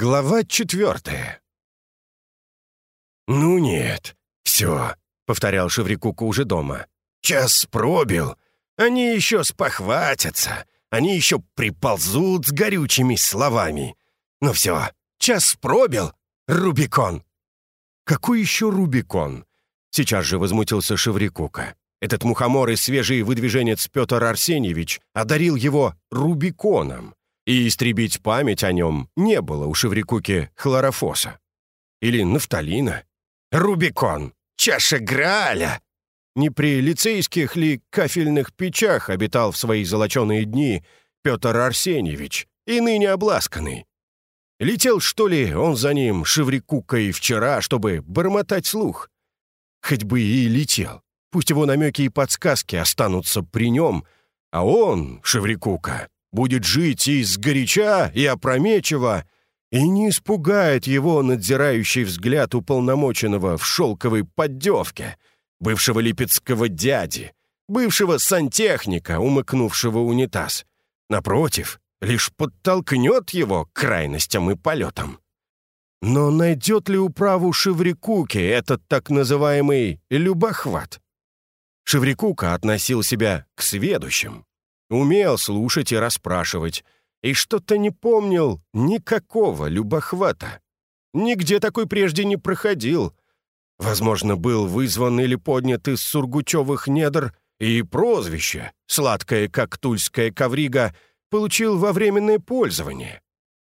Глава четвертая. «Ну нет, все», — повторял Шеврикука уже дома. «Час пробил. Они еще спохватятся. Они еще приползут с горючими словами. Ну все, час пробил. Рубикон». «Какой еще Рубикон?» Сейчас же возмутился Шеврикука. Этот мухомор и свежий выдвиженец Петр Арсеньевич одарил его Рубиконом и истребить память о нем не было у Шеврикуки хлорофоса. Или нафталина. Рубикон! Чаша Грааля! Не при лицейских ли кафельных печах обитал в свои золоченые дни Петр Арсеньевич, и ныне обласканный? Летел, что ли, он за ним Шеврикукой вчера, чтобы бормотать слух? Хоть бы и летел. Пусть его намеки и подсказки останутся при нем, а он, Шеврикука, будет жить и сгоряча, и опрометчиво, и не испугает его надзирающий взгляд уполномоченного в шелковой поддевке, бывшего липецкого дяди, бывшего сантехника, умыкнувшего унитаз. Напротив, лишь подтолкнет его крайностям и полетам. Но найдет ли управу Шеврикуки этот так называемый «любохват»? Шеврикука относил себя к сведущим, Умел слушать и расспрашивать. И что-то не помнил никакого любохвата. Нигде такой прежде не проходил. Возможно, был вызван или поднят из сургучевых недр, и прозвище, сладкое, как тульская коврига, получил во временное пользование.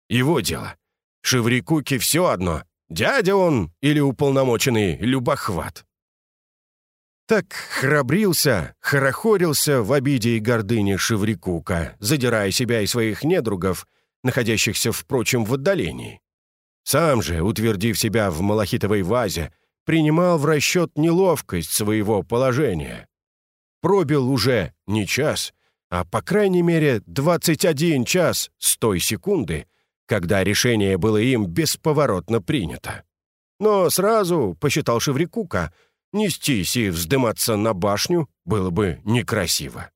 Его дело. Шеврикуке все одно, дядя он или уполномоченный любохват. Так храбрился, хорохорился в обиде и гордыне Шеврикука, задирая себя и своих недругов, находящихся, впрочем, в отдалении. Сам же, утвердив себя в малахитовой вазе, принимал в расчет неловкость своего положения. Пробил уже не час, а по крайней мере 21 час с той секунды, когда решение было им бесповоротно принято. Но сразу, посчитал Шеврикука, — Нестись и вздыматься на башню было бы некрасиво.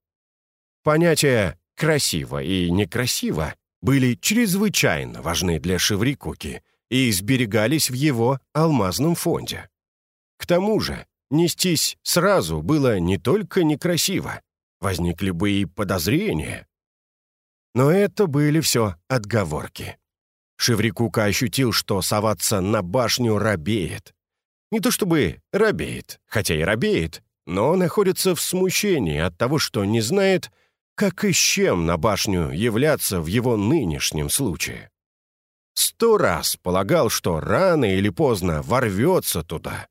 Понятия «красиво» и «некрасиво» были чрезвычайно важны для Шеврикуки и сберегались в его алмазном фонде. К тому же, нестись сразу было не только некрасиво, возникли бы и подозрения. Но это были все отговорки. Шеврикука ощутил, что соваться на башню робеет, не то чтобы робеет, хотя и робеет, но находится в смущении от того, что не знает, как и с чем на башню являться в его нынешнем случае. Сто раз полагал, что рано или поздно ворвется туда,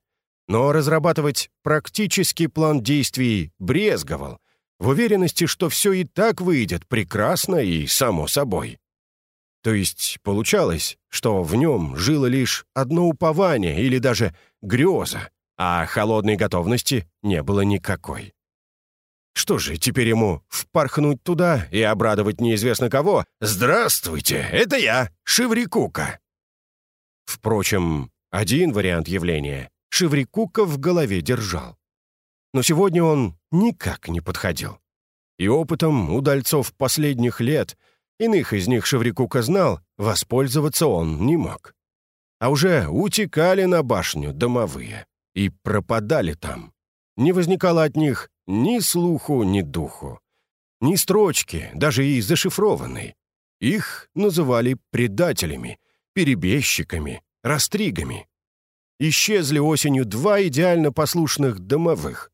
но разрабатывать практический план действий брезговал, в уверенности, что все и так выйдет прекрасно и само собой. То есть получалось, что в нем жило лишь одно упование или даже греза, а холодной готовности не было никакой. Что же, теперь ему впорхнуть туда и обрадовать неизвестно кого? «Здравствуйте, это я, Шеврикука!» Впрочем, один вариант явления Шеврикука в голове держал. Но сегодня он никак не подходил. И опытом удальцов последних лет — Иных из них Шеврикука знал, воспользоваться он не мог. А уже утекали на башню домовые и пропадали там. Не возникало от них ни слуху, ни духу. Ни строчки, даже и зашифрованной. Их называли предателями, перебежчиками, растригами. Исчезли осенью два идеально послушных домовых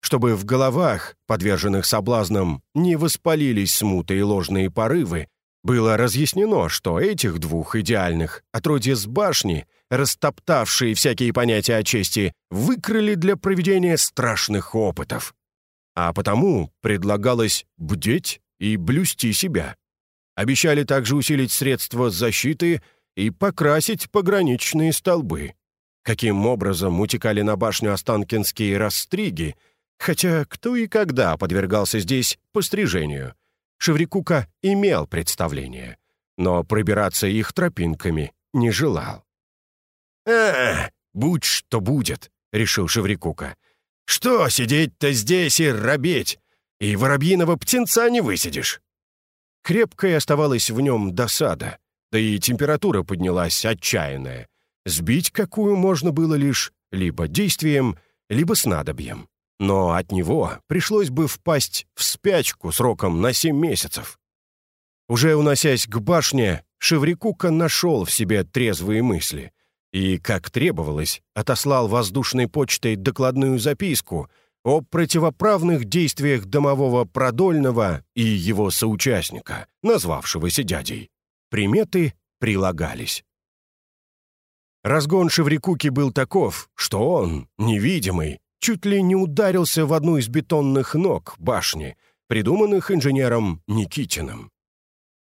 чтобы в головах, подверженных соблазнам, не воспалились смуты и ложные порывы, было разъяснено, что этих двух идеальных, отродье башни, растоптавшие всякие понятия о чести, выкрали для проведения страшных опытов. А потому предлагалось бдеть и блюсти себя. Обещали также усилить средства защиты и покрасить пограничные столбы. Каким образом утекали на башню Останкинские растриги — Хотя кто и когда подвергался здесь пострижению. Шеврикука имел представление, но пробираться их тропинками не желал. «А, будь что будет», — решил Шеврикука. «Что сидеть-то здесь и робеть? И воробьиного птенца не высидишь». Крепкой оставалась в нем досада. да и температура поднялась отчаянная. Сбить какую можно было лишь либо действием, либо снадобьем. Но от него пришлось бы впасть в спячку сроком на семь месяцев. Уже уносясь к башне, Шеврикука нашел в себе трезвые мысли и, как требовалось, отослал воздушной почтой докладную записку о противоправных действиях домового Продольного и его соучастника, назвавшегося дядей. Приметы прилагались. Разгон Шеврикуки был таков, что он, невидимый, чуть ли не ударился в одну из бетонных ног башни, придуманных инженером Никитиным.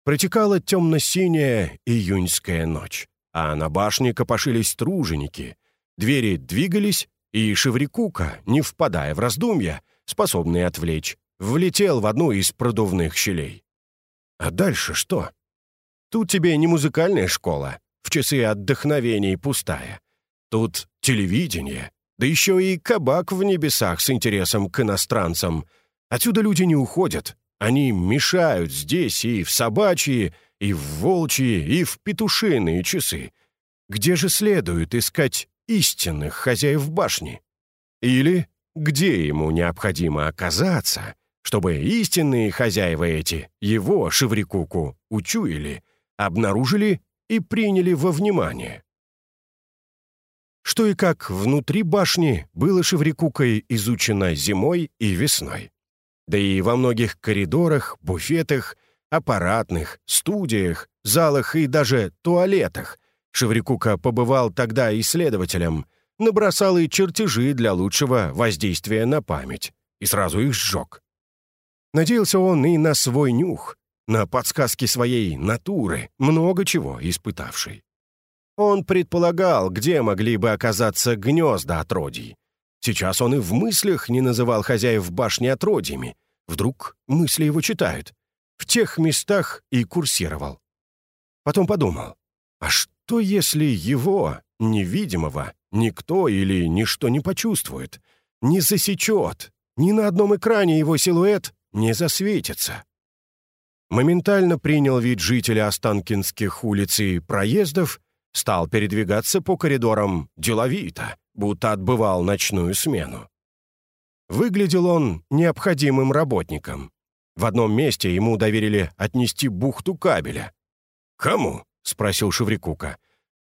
Протекала темно-синяя июньская ночь, а на башне копошились труженики. Двери двигались, и Шеврикука, не впадая в раздумья, способный отвлечь, влетел в одну из продувных щелей. А дальше что? Тут тебе не музыкальная школа, в часы отдохновений пустая. Тут телевидение, да еще и кабак в небесах с интересом к иностранцам. Отсюда люди не уходят. Они мешают здесь и в собачьи, и в волчьи, и в петушиные часы. Где же следует искать истинных хозяев башни? Или где ему необходимо оказаться, чтобы истинные хозяева эти, его, Шеврикуку, учуяли, обнаружили и приняли во внимание. Что и как внутри башни было Шеврикукой изучено зимой и весной. Да и во многих коридорах, буфетах, аппаратных, студиях, залах и даже туалетах Шеврикука побывал тогда исследователем, набросал и чертежи для лучшего воздействия на память, и сразу их сжег. Надеялся он и на свой нюх, на подсказки своей натуры, много чего испытавшей. Он предполагал, где могли бы оказаться гнезда отродий. Сейчас он и в мыслях не называл хозяев башни отродьями. Вдруг мысли его читают. В тех местах и курсировал. Потом подумал, а что если его, невидимого, никто или ничто не почувствует, не засечет, ни на одном экране его силуэт не засветится? моментально принял вид жителя Останкинских улиц и проездов, стал передвигаться по коридорам деловито, будто отбывал ночную смену. Выглядел он необходимым работником. В одном месте ему доверили отнести бухту кабеля. «Кому?» — спросил Шеврикука.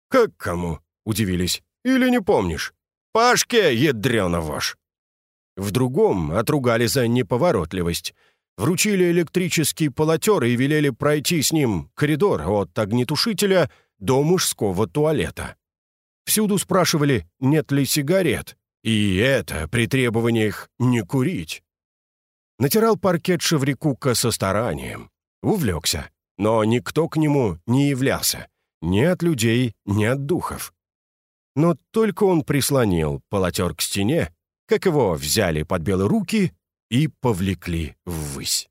«Как кому?» — удивились. «Или не помнишь?» «Пашке, ядрёна ваш!» В другом отругали за неповоротливость — вручили электрический полотер и велели пройти с ним коридор от огнетушителя до мужского туалета. Всюду спрашивали, нет ли сигарет, и это при требованиях не курить. Натирал паркет Шеврикука со старанием. Увлекся, но никто к нему не являлся. Ни от людей, ни от духов. Но только он прислонил полотер к стене, как его взяли под белые руки и повлекли ввысь.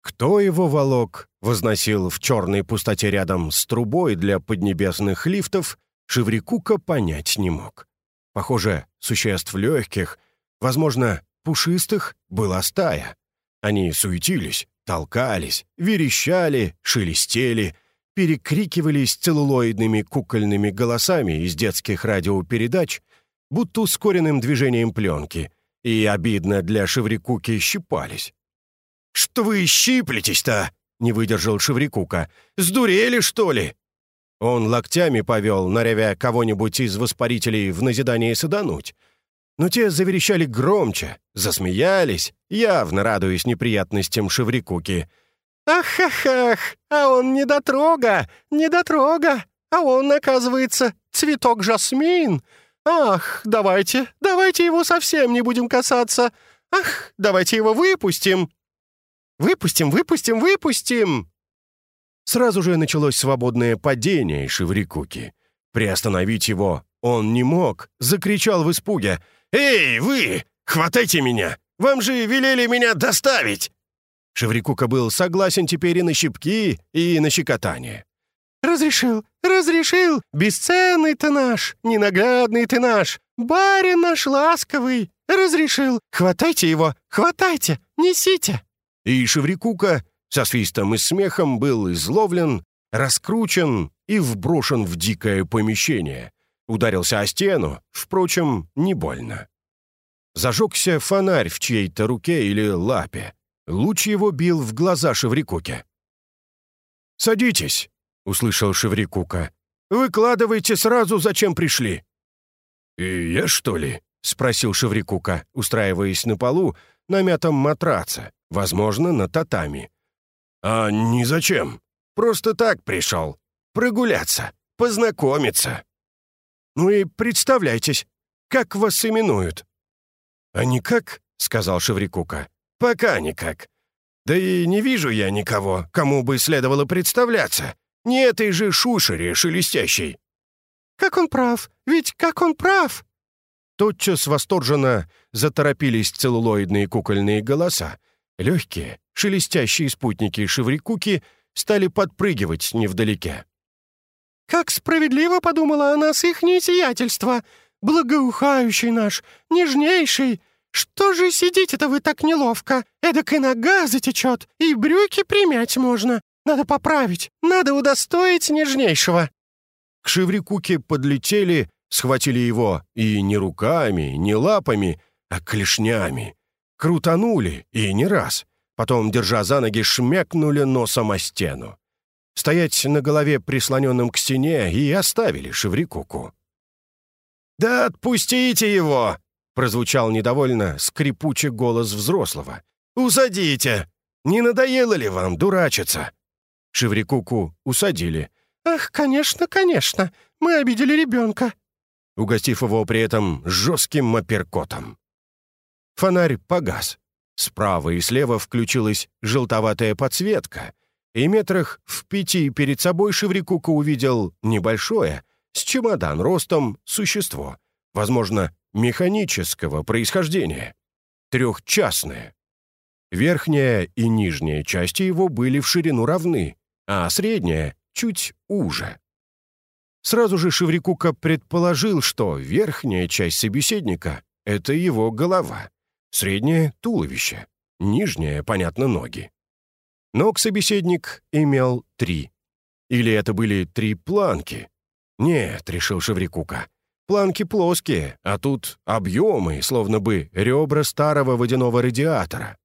Кто его волок, возносил в черной пустоте рядом с трубой для поднебесных лифтов, Шеврикука понять не мог. Похоже, существ легких, возможно, пушистых, была стая. Они суетились, толкались, верещали, шелестели, перекрикивались целлулоидными кукольными голосами из детских радиопередач, будто ускоренным движением пленки — и, обидно для Шеврикуки, щипались. «Что вы щиплетесь-то?» — не выдержал Шеврикука. «Сдурели, что ли?» Он локтями повел, нарявя кого-нибудь из воспарителей в назидание садануть. Но те заверещали громче, засмеялись, явно радуясь неприятностям Шеврикуки. «Ах-ах-ах! А он недотрога! Недотрога! А он, оказывается, цветок жасмин! «Ах, давайте, давайте его совсем не будем касаться! Ах, давайте его выпустим!» «Выпустим, выпустим, выпустим!» Сразу же началось свободное падение Шеврикуки. Приостановить его он не мог, закричал в испуге. «Эй, вы! Хватайте меня! Вам же велели меня доставить!» Шеврикука был согласен теперь и на щипки, и на щекотание. «Разрешил, разрешил! Бесценный ты наш, ненаглядный ты наш! Барин наш ласковый! Разрешил! Хватайте его, хватайте, несите!» И Шеврикука со свистом и смехом был изловлен, раскручен и вброшен в дикое помещение. Ударился о стену, впрочем, не больно. Зажегся фонарь в чьей-то руке или лапе. Луч его бил в глаза Шеврикуке. «Садитесь», — услышал Шеврикука. «Выкладывайте сразу, зачем пришли». «И я, что ли?» — спросил Шеврикука, устраиваясь на полу на мятом матраце, возможно, на татами. «А ни зачем. Просто так пришел. Прогуляться, познакомиться». «Ну и представляйтесь, как вас именуют?» «А никак», — сказал Шеврикука. «Пока никак. Да и не вижу я никого, кому бы следовало представляться. Не этой же шушере шелестящей». «Как он прав! Ведь как он прав!» Тотчас восторженно заторопились целлулоидные кукольные голоса. Легкие, шелестящие спутники Шеврикуки стали подпрыгивать невдалеке. «Как справедливо подумала о нас ихнее сиятельство! Благоухающий наш, нежнейший! Что же сидите-то вы так неловко? Эдак и нога затечет, и брюки примять можно. Надо поправить, надо удостоить нежнейшего!» К Шеврикуке подлетели, схватили его и не руками, не лапами, а клешнями. Крутанули, и не раз. Потом, держа за ноги, шмякнули носом о стену. Стоять на голове, прислоненным к стене, и оставили Шеврикуку. «Да отпустите его!» — прозвучал недовольно скрипучий голос взрослого. «Усадите! Не надоело ли вам дурачиться?» Шеврикуку усадили. «Ах, конечно, конечно! Мы обидели ребенка!» Угостив его при этом жестким апперкотом. Фонарь погас. Справа и слева включилась желтоватая подсветка, и метрах в пяти перед собой Шеврикука увидел небольшое, с чемодан ростом, существо, возможно, механического происхождения, трехчастное. Верхняя и нижняя части его были в ширину равны, а средняя — чуть уже. Сразу же Шеврикука предположил, что верхняя часть собеседника — это его голова, средняя — туловище, нижняя, понятно, ноги. Ног собеседник имел три. Или это были три планки? Нет, решил Шеврикука. Планки плоские, а тут объемы, словно бы ребра старого водяного радиатора.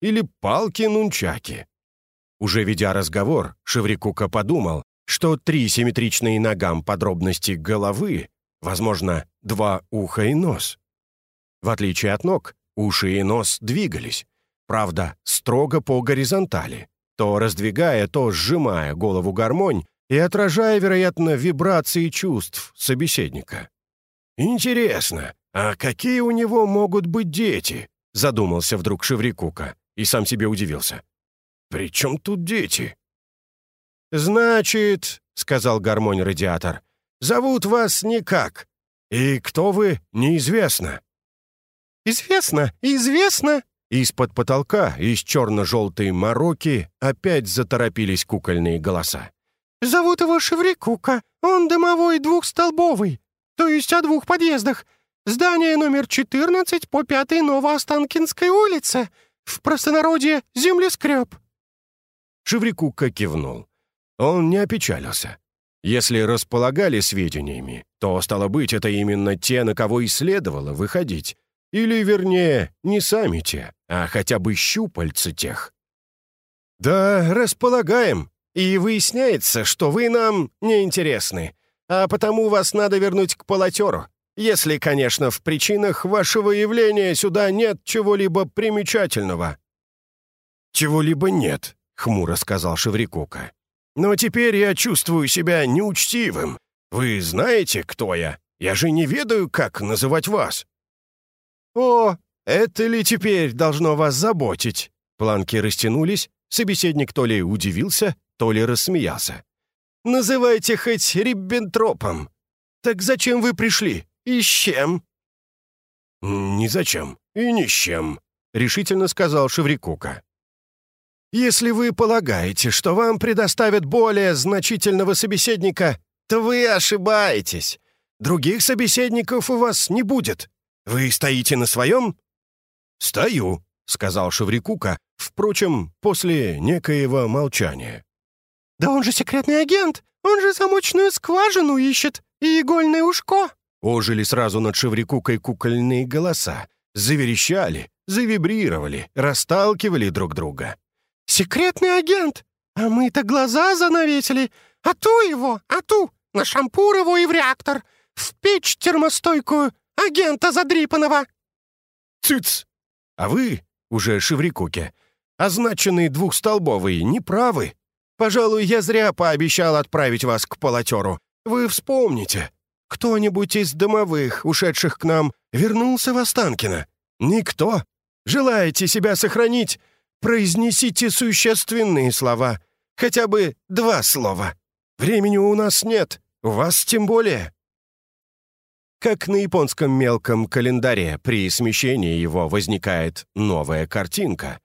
Или палки-нунчаки. Уже ведя разговор, Шеврикука подумал, что три симметричные ногам подробности головы, возможно, два уха и нос. В отличие от ног, уши и нос двигались, правда, строго по горизонтали, то раздвигая, то сжимая голову гармонь и отражая, вероятно, вибрации чувств собеседника. «Интересно, а какие у него могут быть дети?» задумался вдруг Шеврикука и сам себе удивился. «При чем тут дети?» «Значит, — сказал гармонь-радиатор, — зовут вас никак. И кто вы, неизвестно». «Известно, известно!» Из-под потолка, из черно-желтой мороки, опять заторопились кукольные голоса. «Зовут его Шеврикука. Он домовой двухстолбовый, то есть о двух подъездах. Здание номер 14 по пятой Новоостанкинской улице. В простонародье землескреб». Шеврикука кивнул. Он не опечалился. Если располагали сведениями, то, стало быть, это именно те, на кого и следовало выходить. Или, вернее, не сами те, а хотя бы щупальцы тех. «Да, располагаем, и выясняется, что вы нам неинтересны, а потому вас надо вернуть к полотеру, если, конечно, в причинах вашего явления сюда нет чего-либо примечательного». «Чего-либо нет», — хмуро сказал Шеврикука. Но теперь я чувствую себя неучтивым. Вы знаете, кто я? Я же не ведаю, как называть вас». «О, это ли теперь должно вас заботить?» Планки растянулись, собеседник то ли удивился, то ли рассмеялся. «Называйте хоть Риббентропом. Так зачем вы пришли? И с чем?» «Ни зачем и ни с чем», — решительно сказал Шеврикука. Если вы полагаете, что вам предоставят более значительного собеседника, то вы ошибаетесь. Других собеседников у вас не будет. Вы стоите на своем?» «Стою», — сказал Шеврикука, впрочем, после некоего молчания. Да он же секретный агент! Он же замочную скважину ищет и игольное ушко!» Ожили сразу над Шеврикукой кукольные голоса. Заверещали, завибрировали, расталкивали друг друга. «Секретный агент! А мы-то глаза занавесили! А ту его, а ту! На шампур его и в реактор! В печь термостойкую! Агента задрипанного!» «Цыц! А вы, уже Шеврикуке, означенный двухстолбовый, неправы. Пожалуй, я зря пообещал отправить вас к полотеру. Вы вспомните, кто-нибудь из домовых, ушедших к нам, вернулся в Останкино? Никто? Желаете себя сохранить? Произнесите существенные слова. Хотя бы два слова. Времени у нас нет, у вас тем более. Как на японском мелком календаре при смещении его возникает новая картинка,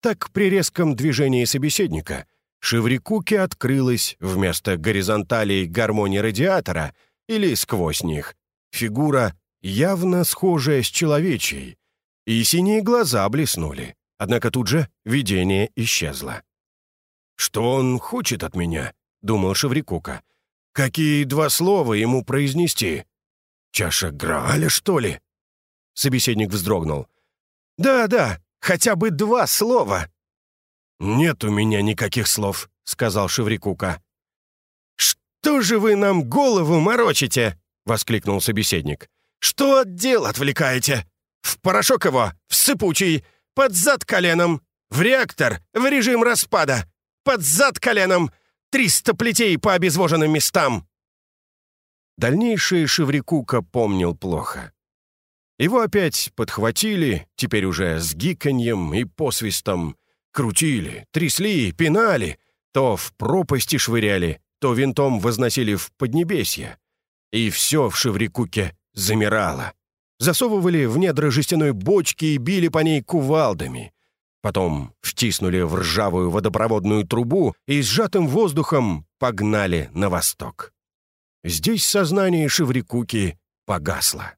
так при резком движении собеседника Шеврикуке открылась вместо горизонталей гармонии радиатора или сквозь них фигура, явно схожая с человечьей, и синие глаза блеснули, однако тут же видение исчезло. «Что он хочет от меня?» — думал Шеврикука. «Какие два слова ему произнести? Чаша Грааля, что ли?» Собеседник вздрогнул. «Да, да, хотя бы два слова!» «Нет у меня никаких слов», — сказал Шеврикука. «Что же вы нам голову морочите?» — воскликнул собеседник. «Что от дел отвлекаете? В порошок его, в сыпучий, под зад коленом, в реактор, в режим распада, под зад коленом, триста плетей по обезвоженным местам!» Дальнейшее Шеврикука помнил плохо. Его опять подхватили, теперь уже с гиканьем и посвистом, крутили, трясли, пинали, то в пропасти швыряли, то винтом возносили в поднебесье. И все в Шеврикуке замирало. Засовывали в недра жестяной бочки и били по ней кувалдами. Потом втиснули в ржавую водопроводную трубу и сжатым воздухом погнали на восток. Здесь сознание Шеврикуки погасло.